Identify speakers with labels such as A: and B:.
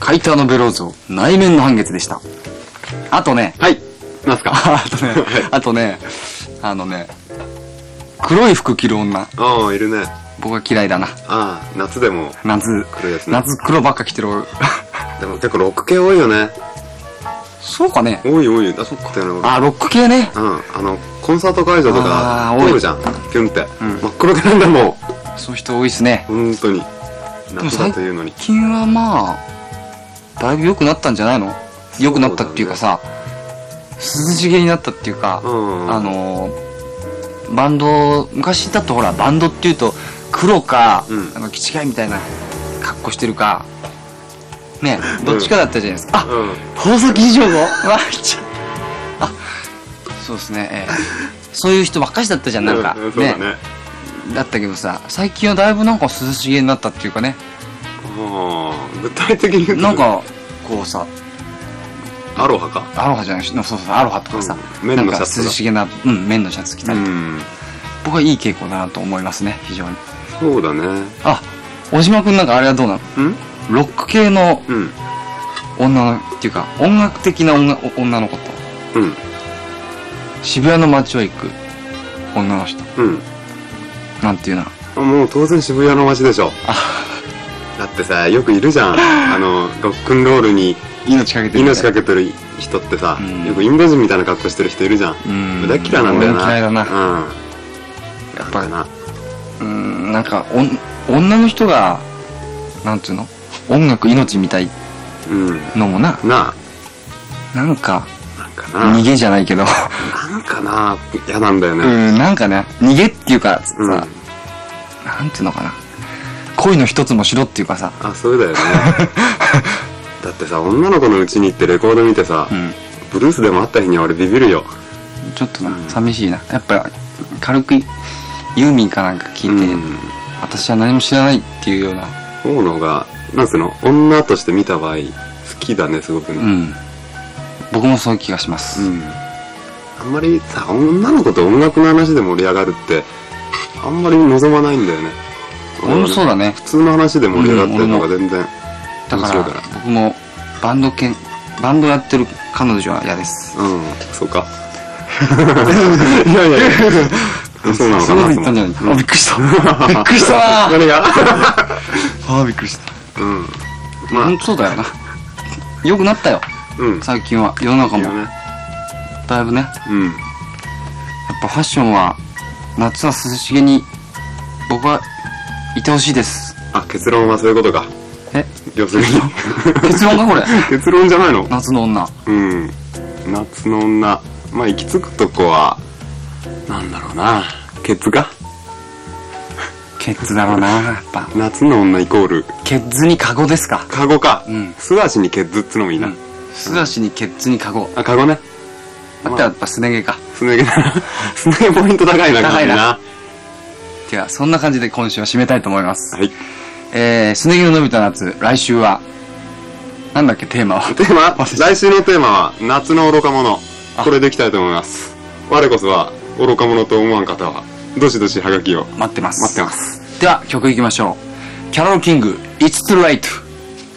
A: カイターのベローゾ内面の半月でした。あとね、
B: はい。なんすか？
A: あとね、あとね、あのね、黒い服着る女。
B: ああ、いるね。
A: 僕は嫌いだな。
B: ああ、夏でも
A: 夏、
B: 黒いやつね。
A: 夏黒ばっか着てる。
B: でも結構ロック系多いよね。
A: そうかね。
B: 多い多い。あ、そっか。
A: あ、ロック系ね。
B: うん。あの、コンサート会場と
A: あ
B: か
A: ー、多い
B: じゃん。ピュンって。
A: ん
B: 真っ黒けなんだもん。
A: そういう人多いっすね。
B: 本当に。
A: も
B: 夏だというのに。
A: 最近はまあ、だいぶ良くなったんじゃないの？良くなったっていうかさ、涼しげになったっていうか、
B: うん。
A: あのー、バンド、昔だとほら、バンドっていうと、黒か、
B: うん
A: あの、気違いみたいな格好してるか、ね、どっちかだったじゃないですか。あ、
B: うん。
A: 放送禁止用語わちゃあ、そうですね、ええそういう人ばっかしだったじゃん、なんか。
B: うそうだね。
A: だったけどさ、最近はだいぶなんか涼しげになったっていうかね、
B: ああ、具体的に言うと。
A: なん、か、こうさ、
B: アロハか？
A: アロハじゃないし、そうそう、アロハとかさ、
B: うん綿
A: 涼しげな、うん、綿のシャツ着た
B: う
A: りとか、
B: ん。
A: 僕はいい傾向だなと思いますね、非常に。
B: そうだね。
A: あ、小島くんなんかあれはどうなの？
B: うん？
A: ロック系の
B: うん。
A: 女の、っていうか、音楽的な女女の子と、
B: うん。
A: 渋谷の街を行く女の人、
B: うん。
A: なんていうの
B: あもう当然渋谷の街でしょ。だってさ、よくいるじゃん。あの、ロックンロールに
A: 命かけてる
B: 命かけてる人ってさ
A: うん、
B: よくインド人みたいな格好してる人いるじゃん。
A: うん。
B: 大嫌いなんだよな。
A: 嫌いだな。
B: うん。
A: やっぱ
B: なんかな。
A: うん、なんか、おん女の人が、なんていうの？音楽命みたい
B: うん。
A: のもな、
B: な
A: なんか、
B: あ、なんかな。
A: 逃げじゃないけど、
B: なんかな、嫌なんだよ
A: う
B: ね。
A: ん、なんかね、逃げっていうかさ、
B: うん。
A: なんていうのかな。恋の一つもしろっていうかさ、
B: あ、そうだよね。だってさ、女の子の家に行ってレコード見てさ
A: う、ん、
B: ブルースでもあった日には俺ビビるよ。
A: ちょっとな、
B: うん
A: 寂しいな。やっぱ、軽くユーミンかなんか聞いて、
B: うん。
A: 私は何も知らないっていうような、
B: 大野が、なんつうの、女として見た場合、好きだね、すごくね。
A: うん。僕もそういう気がします。
B: うん。あんまりさ、女の子と音楽の話で盛り上がるって、あんまり望まないんだよね。
A: 俺もそうだね。
B: 普通の話で盛り上がってるのが全然。
A: だから
B: 面白いから
A: 僕もバンド系バンドやってる彼女は嫌です
B: うん、そうか。いやいやいや。そうなのか
A: そう
B: な
A: いう言ったんじゃない
B: うん
A: あびっくりした びっくりしたな
B: 何が？
A: あびっくりした
B: うん。まあ
A: 本、当そうだよな良くなったよ
B: うん。
A: 最近は世の中も
B: いいよね。
A: だいぶねやっ
B: うん。
A: ぱファッションは夏は涼しげに僕はいてほしいです
B: あ、結論はそういうことか。
A: え？
B: 要するに。
A: 結論かこれ？
B: 結論じゃないの？
A: 夏の女
B: うん。夏の女。まあ、行き着くとこは、なんだろうな。ケツか
A: ケツだろうなやっぱ
B: 夏の女イコール、
A: ケツにカゴですか
B: カゴか。
A: うん
B: 素足にケツっつのもいいな。
A: 素足にケツにカゴ
B: あ、カゴね。
A: あとはやっぱすね毛か
B: すね毛だな。すね毛ポイント高いな、
A: 高いな
B: な。
A: ではそんな感じで今週は締めたいと思います
B: はい。
A: えー、すね毛の伸びた夏、来週は、なんだっけ、テーマは？
B: テーマ？来週のテーマは、夏の愚か者。
A: あ
B: これでいきたいと思います。我こそは、愚か者と思わん方は、どしどしハガキを
A: 待ってます。
B: 待ってます。
A: では、曲いきましょう。キャロル・キング、It's Too Late。